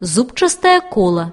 Зубчастае кола.